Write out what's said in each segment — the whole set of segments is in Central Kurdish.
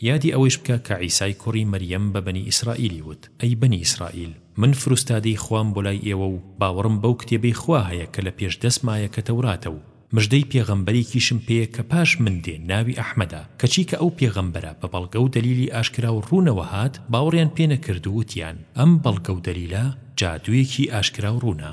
یادی ئەوەیش بکە کە عیسای کوڕی مەریەم بە بەنی ئیسرائیلی وت، ئەی بەنی ئیسرائیل، من فروستادەی خوام بۆ لای ئێوە و باوەڕم بەو کتێبەی خوا هەیە کە لە پێش دەست مایە کە تەوراتە و مژدەی پێغەمبەرێکیشم پێیە کە پاش من دێ ناوی ئەحمەدە کەچی کە ئەو پێغەمبەرە بە بەڵگە و دەلیلی ئاشکرا و ڕوونەوە هات باوەڕیان پێ نەکرد و وتیان ئەم بەڵگە و دەلیلە جادوویەکی ئاشکرا و ڕوونە.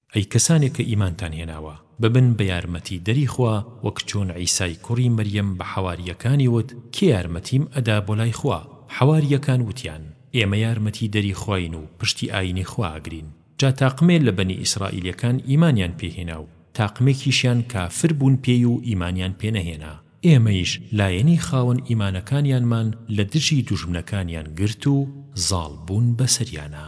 ئەی کەسانێک کە ئیمانتان هێناوە، ببن بە یارمەتی دەری خوا، وەک چۆن عیسای کوڕی مەریەم بە حەوارییەکانی وت، کێ یارمەتیم ئەدا بۆ لای خوا؟ حەوارییەکان وتیان، ئێمە یارمەتی دەری خواین و پشتی ئاینی خوا ئەگرین. جا تاقمێ لە بەنی ئیسرائیلیەکان ئیمانیان پێ هێنا و تاقمێکیشیان کافر بوون پێی و ئیمانیان پێ نەهێنا. ئێمەیش لایەنی خاوەن ئیمانەکانیانمان لە دژی دوژمنەکانیان گرت و زاڵ بوون بە سەریانا.